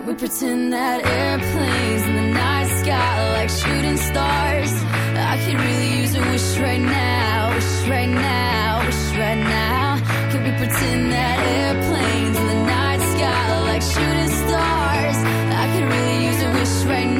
Should we pretend that airplanes in the night sky are like shooting stars? I could really use a wish right now, wish right now, wish right now. Could we pretend that airplanes in the night sky are like shooting stars? I could really use a wish right now.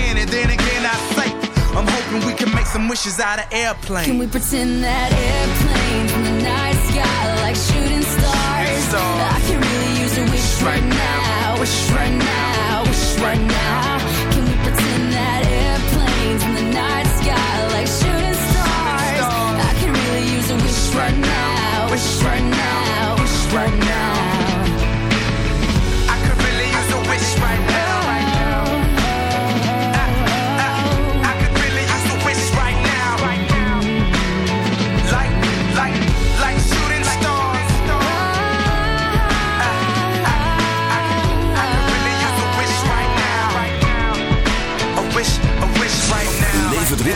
And we can make some wishes out of airplanes. Can we pretend that airplanes in the night sky like shooting stars? Stars. I can really use a wish right, right now. Wish right now. Wish right now. Can we pretend that in the night sky like shooting stars? I can really use a wish right now. Wish right now. Wish right now.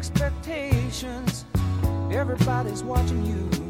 expectations. Everybody's watching you.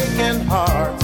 broken heart.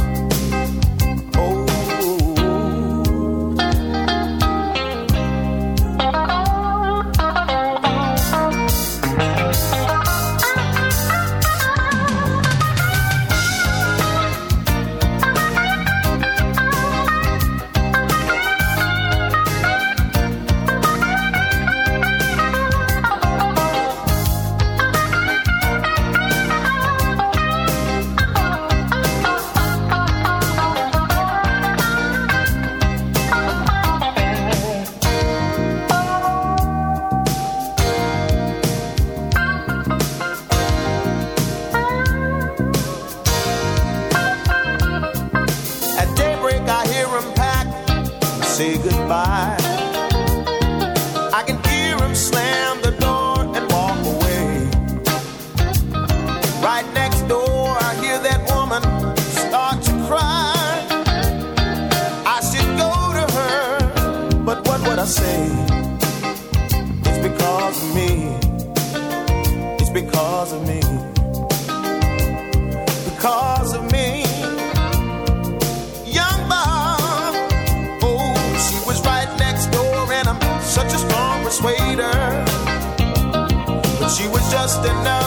always her, but she was just enough.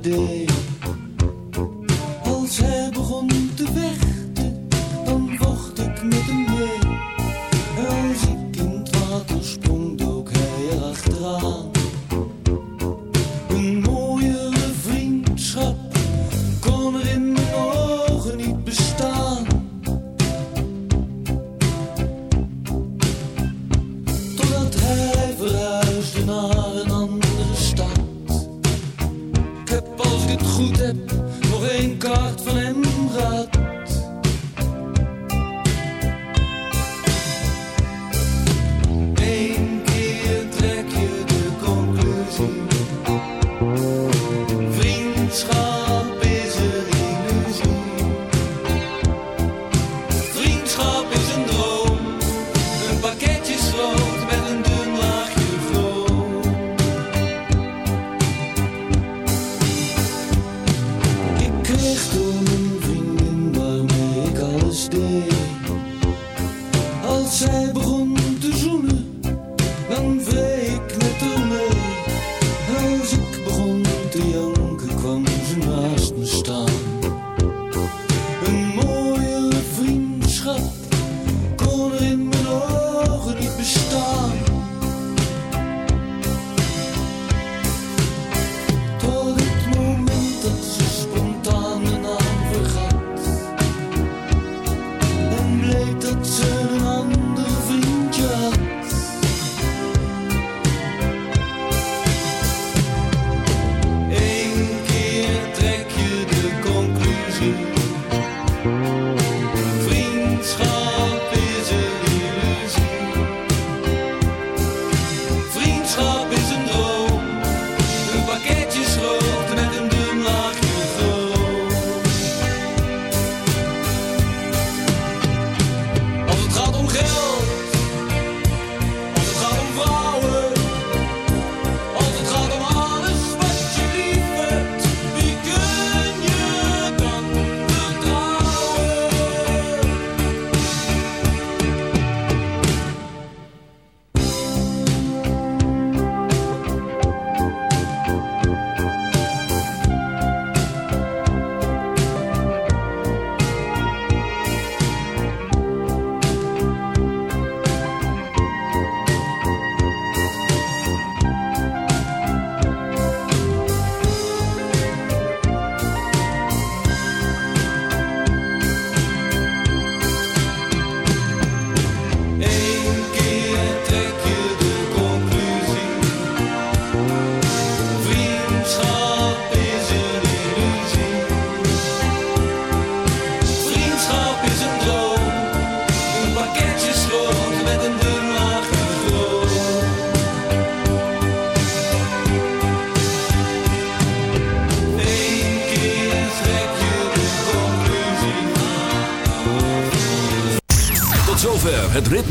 Tuesday.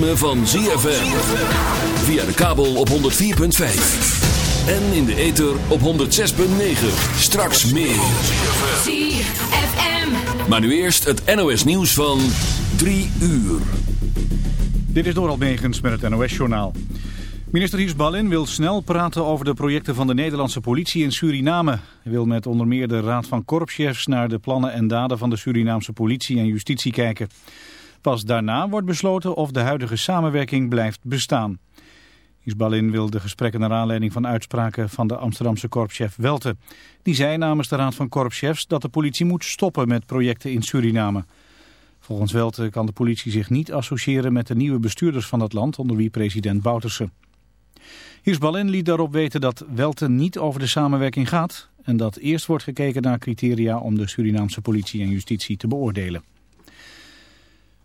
Ritme van ZFM. Via de kabel op 104.5. En in de ether op 106.9. Straks meer. ZFM. Maar nu eerst het NOS nieuws van 3 uur. Dit is Doral Megens met het NOS-journaal. Minister Hiesbalin wil snel praten over de projecten van de Nederlandse politie in Suriname. Hij wil met onder meer de Raad van Korpschefs naar de plannen en daden van de Surinaamse politie en justitie kijken. Pas daarna wordt besloten of de huidige samenwerking blijft bestaan. Hiesbalin wil de gesprekken naar aanleiding van uitspraken van de Amsterdamse korpschef Welte. Die zei namens de Raad van Korpschefs dat de politie moet stoppen met projecten in Suriname. Volgens Welte kan de politie zich niet associëren met de nieuwe bestuurders van het land onder wie president Bouterse. Hirsbalin liet daarop weten dat Welte niet over de samenwerking gaat en dat eerst wordt gekeken naar criteria om de Surinaamse politie en justitie te beoordelen.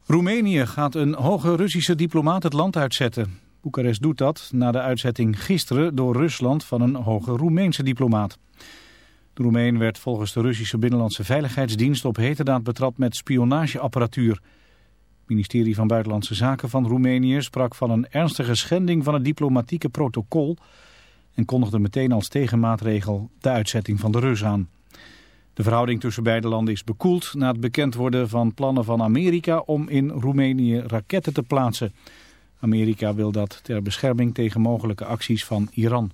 Roemenië gaat een hoge Russische diplomaat het land uitzetten. Boekarest doet dat na de uitzetting gisteren door Rusland van een hoge Roemeense diplomaat. De Roemeen werd volgens de Russische Binnenlandse Veiligheidsdienst op heterdaad betrapt met spionageapparatuur. Het ministerie van Buitenlandse Zaken van Roemenië sprak van een ernstige schending van het diplomatieke protocol en kondigde meteen als tegenmaatregel de uitzetting van de Rus aan. De verhouding tussen beide landen is bekoeld na het bekend worden van plannen van Amerika om in Roemenië raketten te plaatsen. Amerika wil dat ter bescherming tegen mogelijke acties van Iran.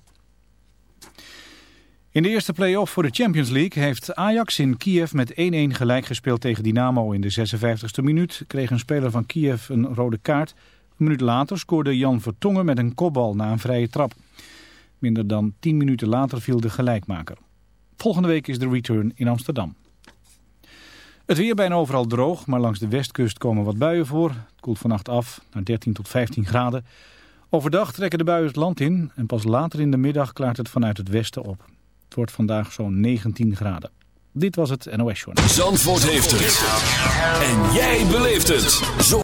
In de eerste play-off voor de Champions League heeft Ajax in Kiev met 1-1 gelijk gespeeld tegen Dynamo. In de 56e minuut kreeg een speler van Kiev een rode kaart. Een minuut later scoorde Jan Vertongen met een kopbal na een vrije trap. Minder dan 10 minuten later viel de gelijkmaker. Volgende week is de return in Amsterdam. Het weer bijna overal droog, maar langs de westkust komen wat buien voor. Het koelt vannacht af naar 13 tot 15 graden. Overdag trekken de buien het land in en pas later in de middag klaart het vanuit het westen op. Het wordt vandaag zo'n 19 graden. Dit was het NOS Journal. Zandvoort heeft het. En jij beleeft het.